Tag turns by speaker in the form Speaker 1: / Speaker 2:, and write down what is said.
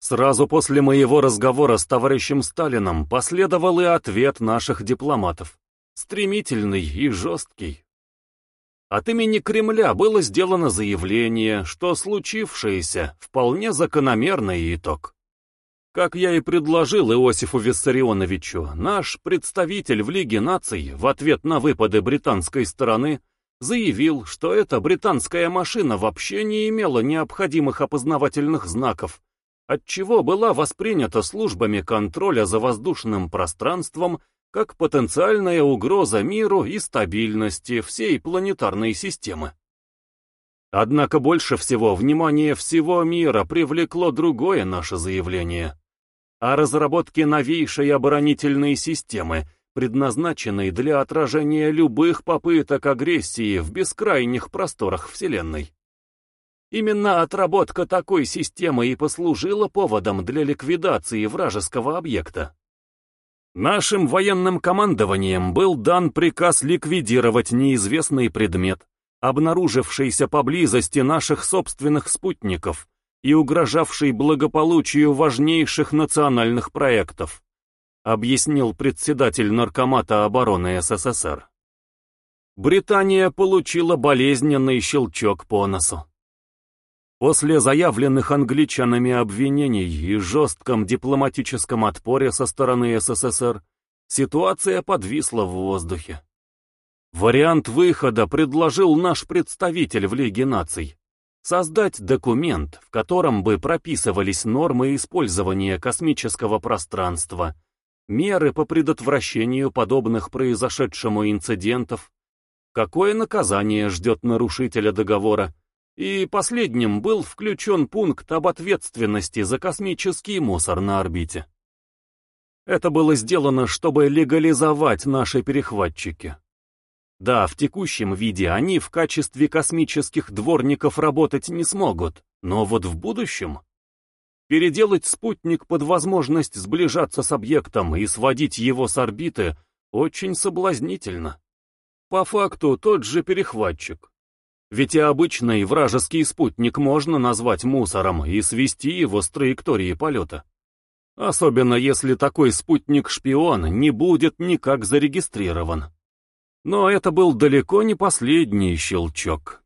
Speaker 1: Сразу после моего разговора с товарищем Сталином последовал и ответ наших дипломатов. Стремительный и жесткий. От имени Кремля было сделано заявление, что случившееся вполне закономерный итог. Как я и предложил Иосифу Виссарионовичу, наш представитель в Лиге наций в ответ на выпады британской стороны заявил, что эта британская машина вообще не имела необходимых опознавательных знаков, отчего была воспринята службами контроля за воздушным пространством как потенциальная угроза миру и стабильности всей планетарной системы. Однако больше всего внимание всего мира привлекло другое наше заявление о разработке новейшей оборонительной системы, предназначенной для отражения любых попыток агрессии в бескрайних просторах Вселенной. Именно отработка такой системы и послужила поводом для ликвидации вражеского объекта. Нашим военным командованием был дан приказ ликвидировать неизвестный предмет, обнаружившийся поблизости наших собственных спутников и угрожавший благополучию важнейших национальных проектов, объяснил председатель Наркомата обороны СССР. Британия получила болезненный щелчок по носу. После заявленных англичанами обвинений и жестком дипломатическом отпоре со стороны СССР, ситуация подвисла в воздухе. Вариант выхода предложил наш представитель в Лиге наций. Создать документ, в котором бы прописывались нормы использования космического пространства, меры по предотвращению подобных произошедшему инцидентов, какое наказание ждет нарушителя договора, и последним был включен пункт об ответственности за космический мусор на орбите. Это было сделано, чтобы легализовать наши перехватчики. Да, в текущем виде они в качестве космических дворников работать не смогут, но вот в будущем... Переделать спутник под возможность сближаться с объектом и сводить его с орбиты очень соблазнительно. По факту тот же перехватчик, ведь и обычный вражеский спутник можно назвать мусором и свести его с траектории полета. Особенно если такой спутник-шпион не будет никак зарегистрирован. Но это был далеко не последний щелчок.